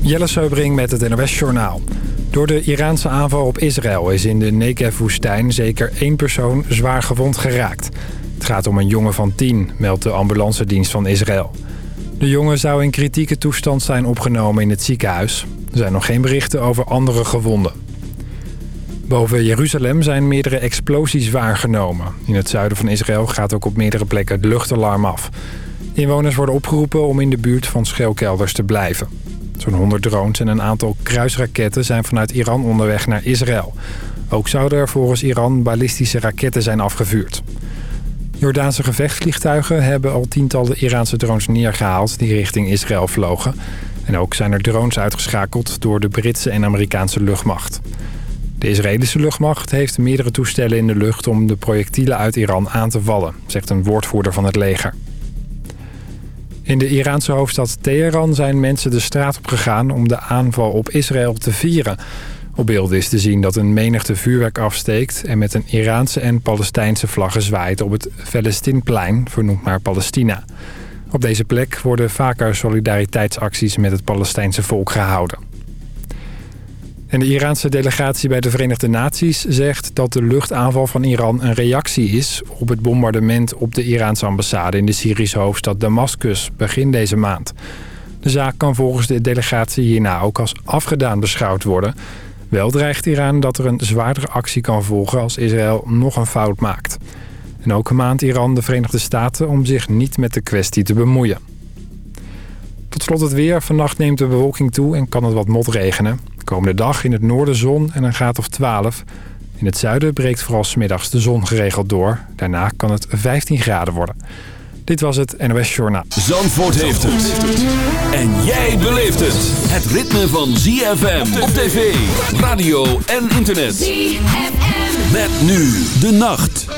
Jelle Seubring met het NOS Journaal. Door de Iraanse aanval op Israël is in de Negev-woestijn zeker één persoon zwaar gewond geraakt. Het gaat om een jongen van tien, meldt de ambulancedienst van Israël. De jongen zou in kritieke toestand zijn opgenomen in het ziekenhuis. Er zijn nog geen berichten over andere gewonden. Boven Jeruzalem zijn meerdere explosies waargenomen. In het zuiden van Israël gaat ook op meerdere plekken het luchtalarm af. Inwoners worden opgeroepen om in de buurt van schelkelders te blijven. Zo'n 100 drones en een aantal kruisraketten zijn vanuit Iran onderweg naar Israël. Ook zouden er volgens Iran ballistische raketten zijn afgevuurd. Jordaanse gevechtsvliegtuigen hebben al tientallen Iraanse drones neergehaald die richting Israël vlogen. En ook zijn er drones uitgeschakeld door de Britse en Amerikaanse luchtmacht. De Israëlische luchtmacht heeft meerdere toestellen in de lucht om de projectielen uit Iran aan te vallen, zegt een woordvoerder van het leger. In de Iraanse hoofdstad Teheran zijn mensen de straat op gegaan om de aanval op Israël te vieren. Op beelden is te zien dat een menigte vuurwerk afsteekt... en met een Iraanse en Palestijnse vlaggen zwaait op het Palestinplein, vernoemd naar Palestina. Op deze plek worden vaker solidariteitsacties met het Palestijnse volk gehouden. En de Iraanse delegatie bij de Verenigde Naties zegt dat de luchtaanval van Iran een reactie is op het bombardement op de Iraanse ambassade in de Syrische hoofdstad Damascus begin deze maand. De zaak kan volgens de delegatie hierna ook als afgedaan beschouwd worden. Wel dreigt Iran dat er een zwaardere actie kan volgen als Israël nog een fout maakt. En ook maand Iran de Verenigde Staten om zich niet met de kwestie te bemoeien. Tot slot het weer. Vannacht neemt de bewolking toe en kan het wat motregenen. Komende dag in het noorden zon en een graad of 12. In het zuiden breekt vooral smiddags de zon geregeld door. Daarna kan het 15 graden worden. Dit was het NOS Journaal. Zandvoort heeft het. En jij beleeft het. Het ritme van ZFM op tv, radio en internet. ZFM. Met nu de nacht.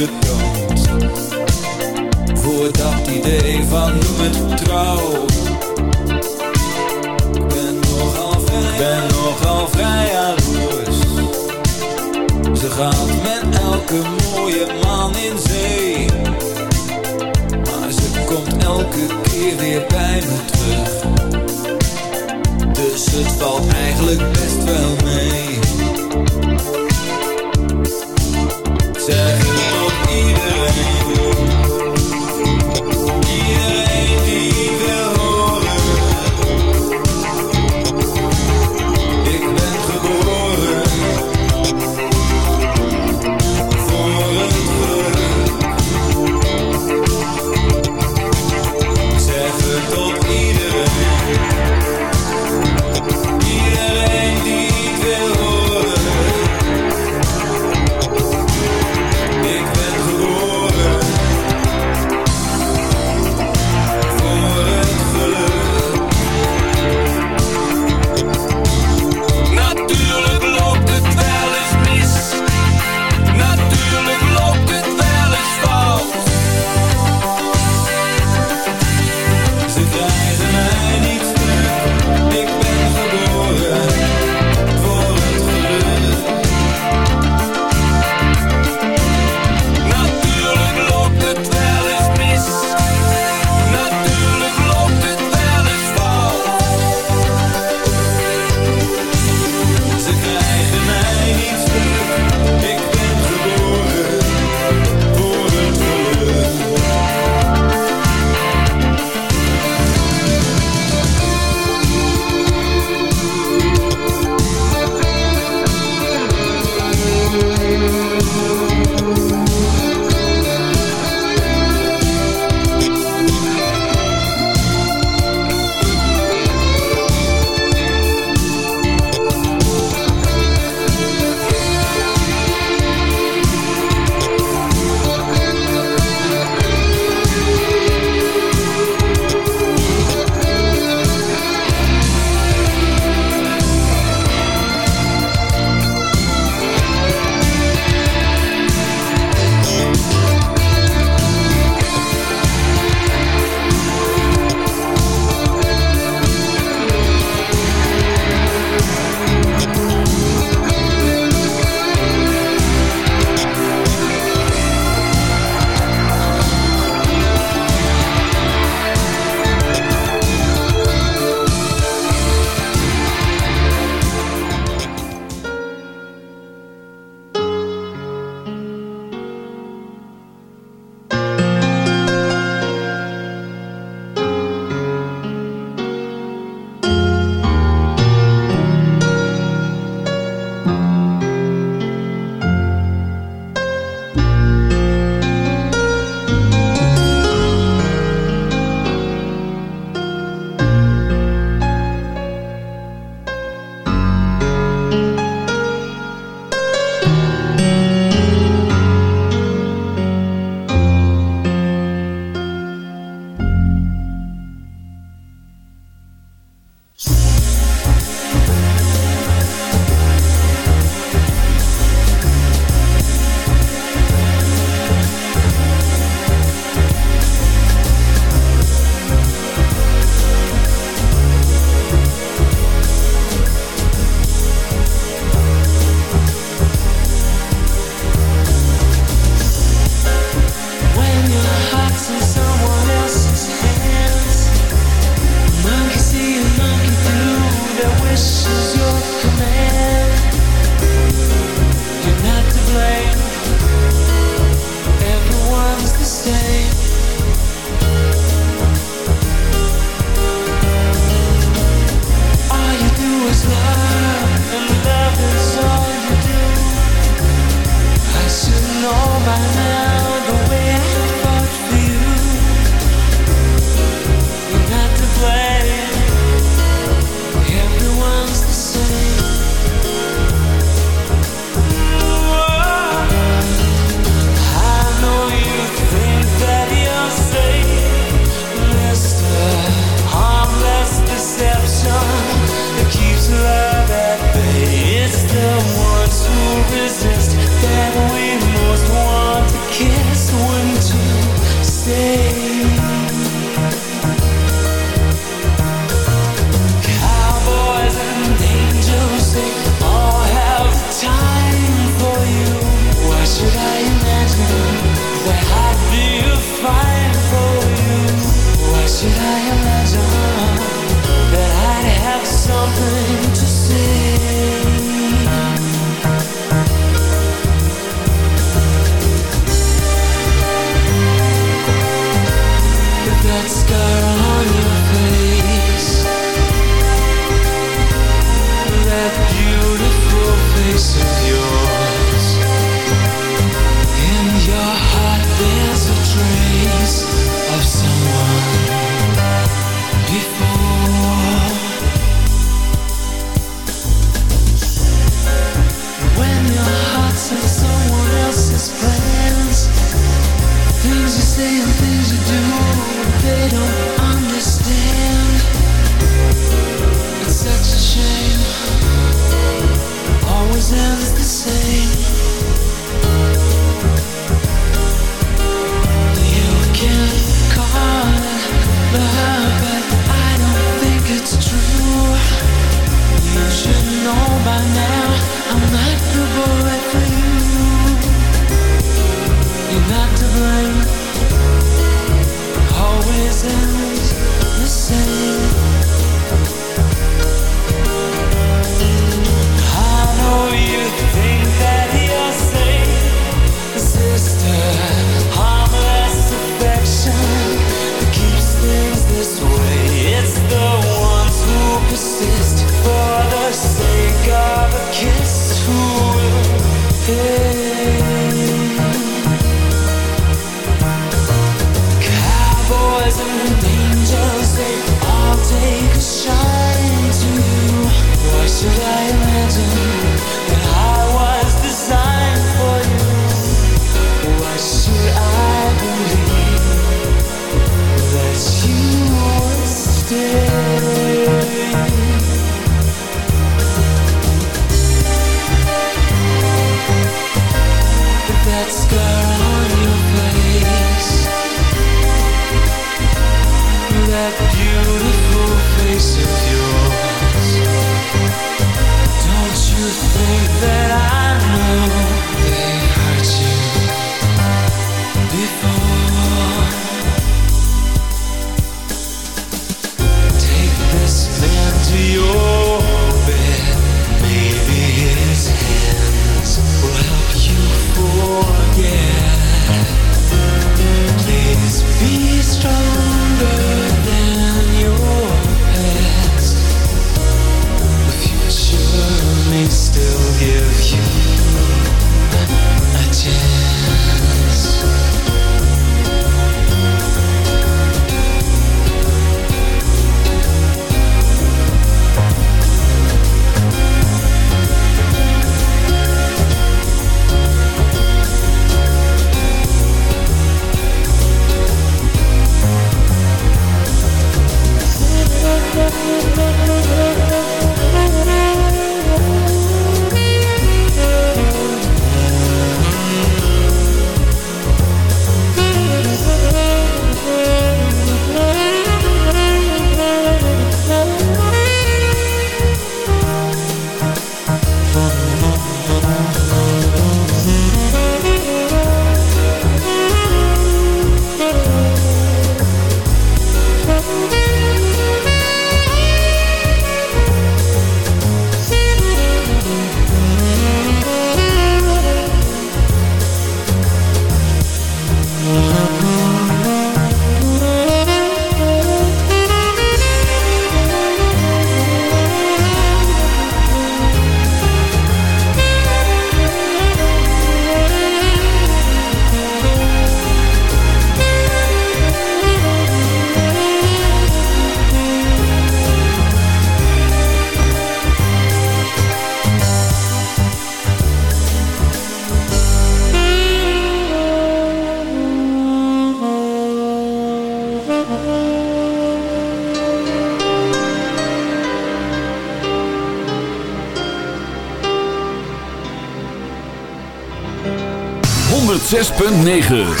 106.9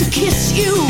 to kiss you.